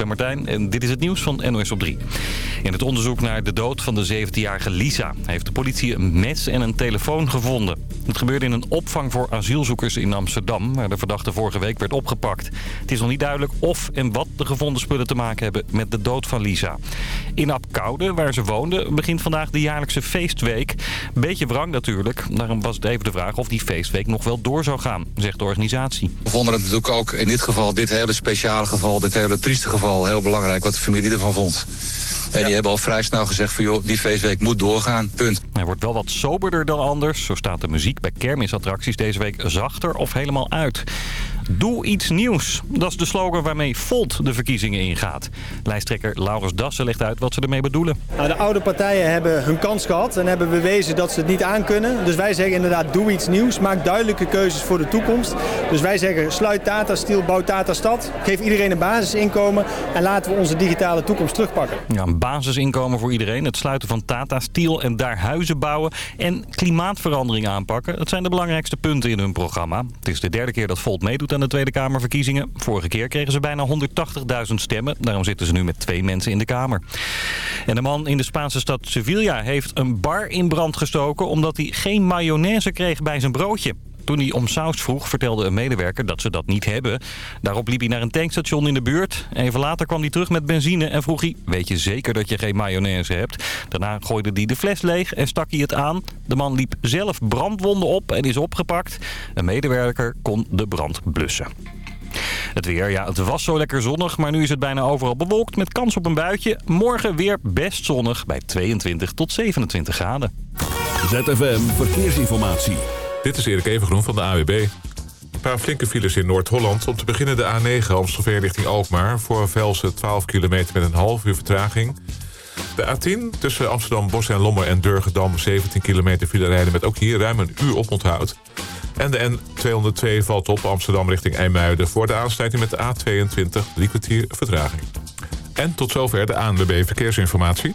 ben Martijn en dit is het nieuws van NOS op 3. In het onderzoek naar de dood van de 17-jarige Lisa... heeft de politie een mes en een telefoon gevonden. Het gebeurde in een opvang voor asielzoekers in Amsterdam... waar de verdachte vorige week werd opgepakt. Het is nog niet duidelijk of en wat de gevonden spullen te maken hebben... met de dood van Lisa. In Apkoude, waar ze woonde, begint vandaag de jaarlijkse feestweek. Beetje wrang natuurlijk. Daarom was het even de vraag of die feestweek nog wel door zou gaan, zegt de organisatie. We vonden het natuurlijk ook in dit geval, dit hele speciale geval... dit hele trieste geval, heel belangrijk wat de familie ervan vond. En die hebben al vrij snel gezegd van joh, die feestweek moet doorgaan, punt. Hij wordt wel wat soberder dan anders. Zo staat de muziek bij kermisattracties deze week zachter of helemaal uit. Doe iets nieuws. Dat is de slogan waarmee Volt de verkiezingen ingaat. Lijsttrekker Laurens Dassen legt uit wat ze ermee bedoelen. Nou, de oude partijen hebben hun kans gehad en hebben bewezen dat ze het niet aankunnen. Dus wij zeggen inderdaad, doe iets nieuws. Maak duidelijke keuzes voor de toekomst. Dus wij zeggen, sluit Tata Steel, bouw Tata Stad. Geef iedereen een basisinkomen en laten we onze digitale toekomst terugpakken. Ja, een basisinkomen voor iedereen. Het sluiten van Tata Steel en daar huizen bouwen. En klimaatverandering aanpakken. Dat zijn de belangrijkste punten in hun programma. Het is de derde keer dat Volt meedoet aan de Tweede Kamerverkiezingen. Vorige keer kregen ze bijna 180.000 stemmen. Daarom zitten ze nu met twee mensen in de Kamer. En de man in de Spaanse stad Sevilla heeft een bar in brand gestoken... omdat hij geen mayonaise kreeg bij zijn broodje. Toen hij om saus vroeg, vertelde een medewerker dat ze dat niet hebben. Daarop liep hij naar een tankstation in de buurt. Even later kwam hij terug met benzine en vroeg hij... weet je zeker dat je geen mayonaise hebt? Daarna gooide hij de fles leeg en stak hij het aan. De man liep zelf brandwonden op en is opgepakt. Een medewerker kon de brand blussen. Het weer, ja, het was zo lekker zonnig, maar nu is het bijna overal bewolkt met kans op een buitje. Morgen weer best zonnig bij 22 tot 27 graden. ZFM Verkeersinformatie. Dit is Erik Evengroen van de AWB. Een paar flinke files in Noord-Holland. Om te beginnen de A9 Amstelveen richting Alkmaar. Voor Velsen 12 kilometer met een half uur vertraging. De A10 tussen Amsterdam, Bos en Lommer en Durgedam... 17 kilometer file rijden met ook hier ruim een uur oponthoud. En de N202 valt op Amsterdam richting IJmuiden... voor de aansluiting met de A22, drie vertraging. En tot zover de ANWB Verkeersinformatie.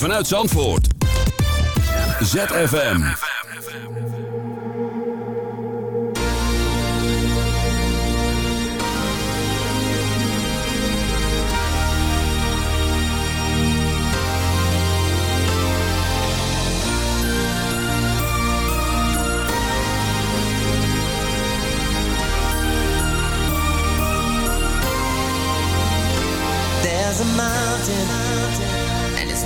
vanuit Zandvoort. ZFM. There's a mountain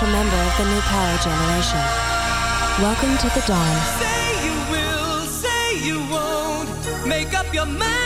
special member of the new power generation. Welcome to the dawn. Say you will, say you won't, make up your mind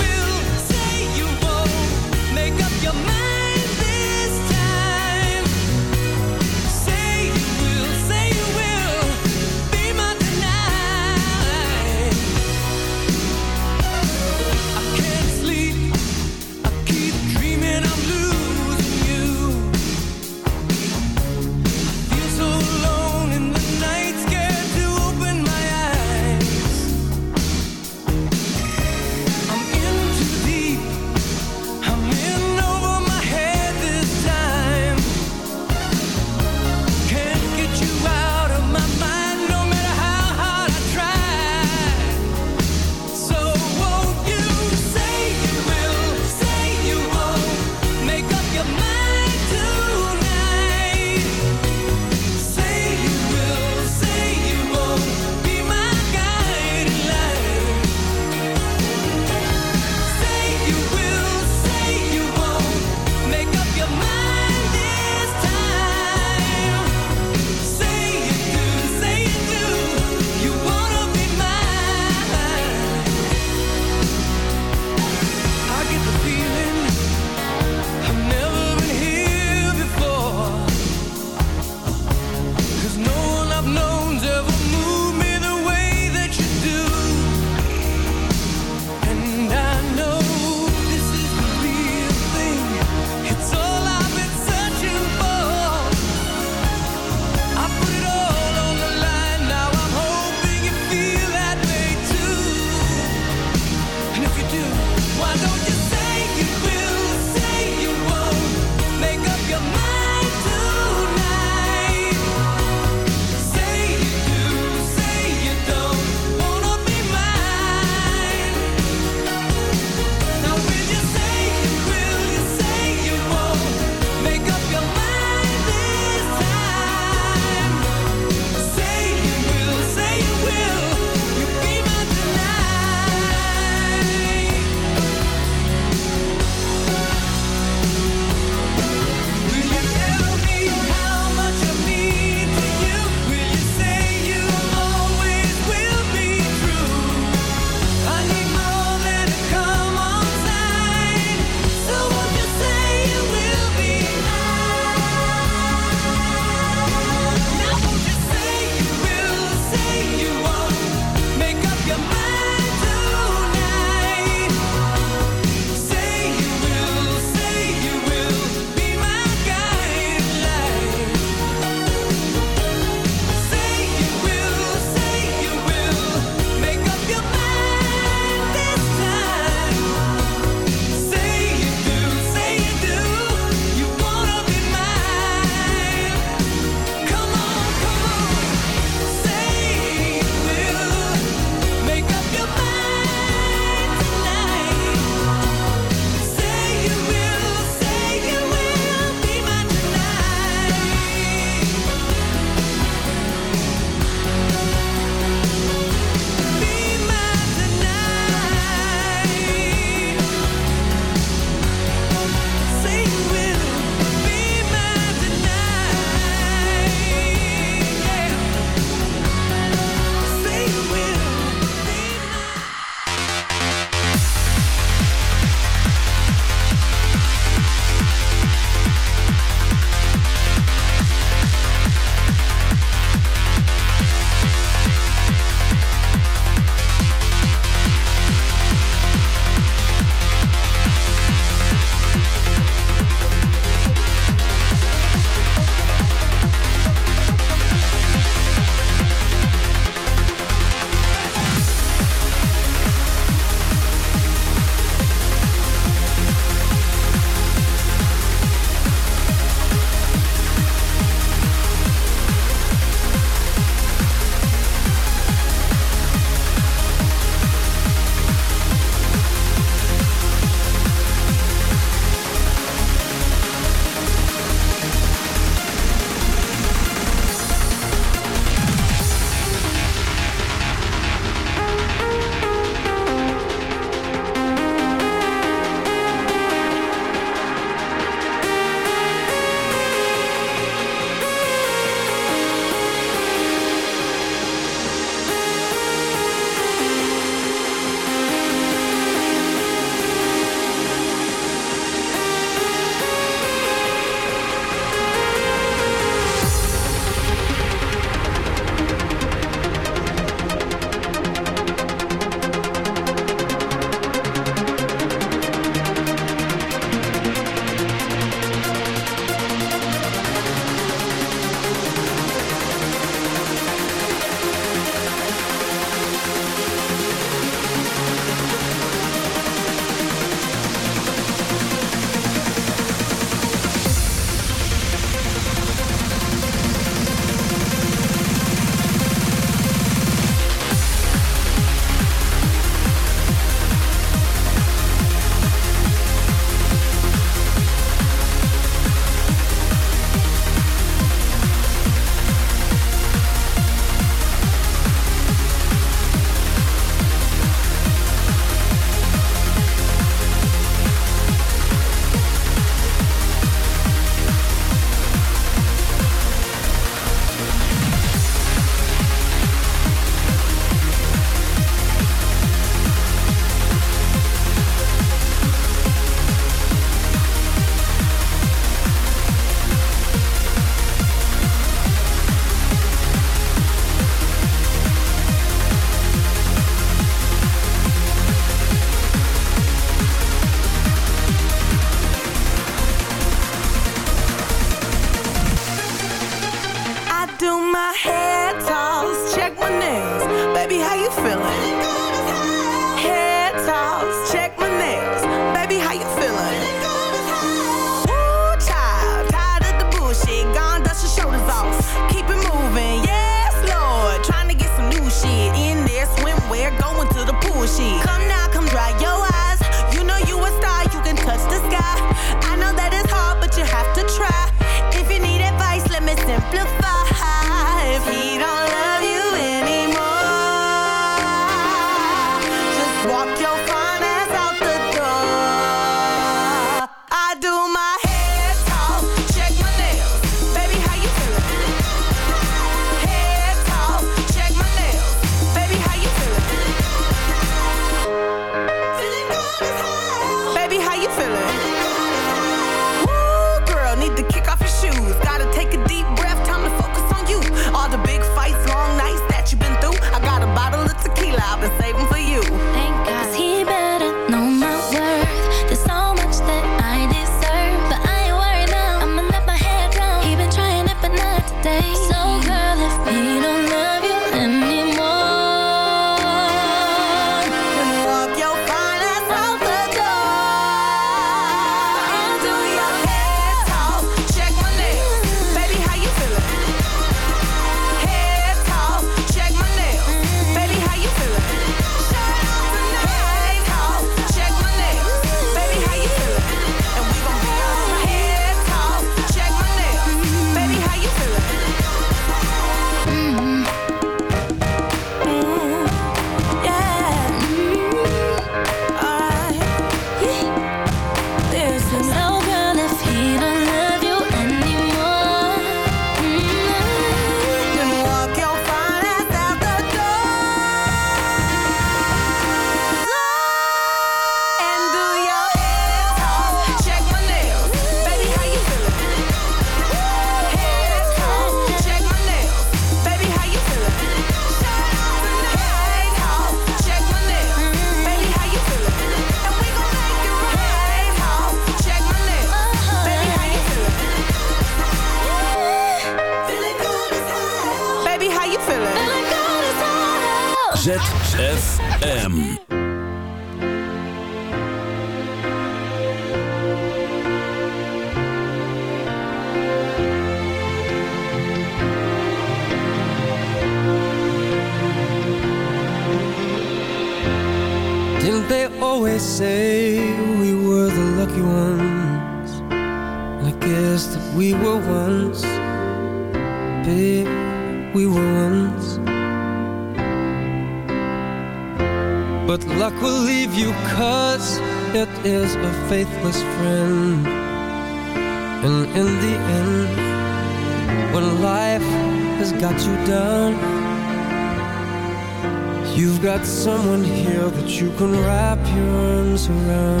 run.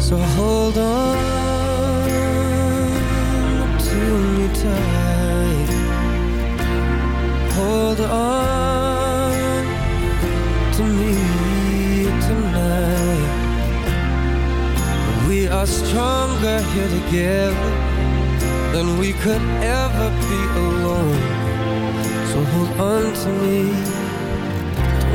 So hold on to me tight. Hold on to me tonight. We are stronger here together than we could ever be alone. So hold on to me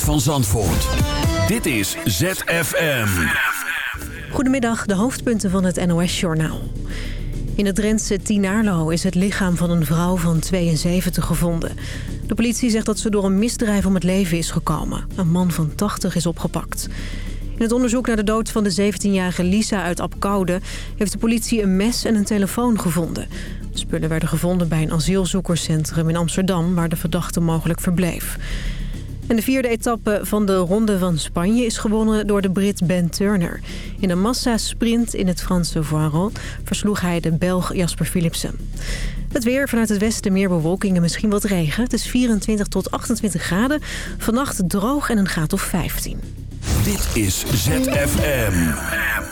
van Zandvoort. Dit is ZFM. Goedemiddag, de hoofdpunten van het NOS-journaal. In het Drentse Tinaarlo is het lichaam van een vrouw van 72 gevonden. De politie zegt dat ze door een misdrijf om het leven is gekomen. Een man van 80 is opgepakt. In het onderzoek naar de dood van de 17-jarige Lisa uit Apkoude... heeft de politie een mes en een telefoon gevonden. De spullen werden gevonden bij een asielzoekerscentrum in Amsterdam... waar de verdachte mogelijk verbleef. En de vierde etappe van de Ronde van Spanje is gewonnen door de Brit Ben Turner. In een massasprint in het Franse Voiron versloeg hij de Belg Jasper Philipsen. Het weer vanuit het westen meer bewolking en misschien wat regen. Het is 24 tot 28 graden. Vannacht droog en een graad of 15. Dit is ZFM.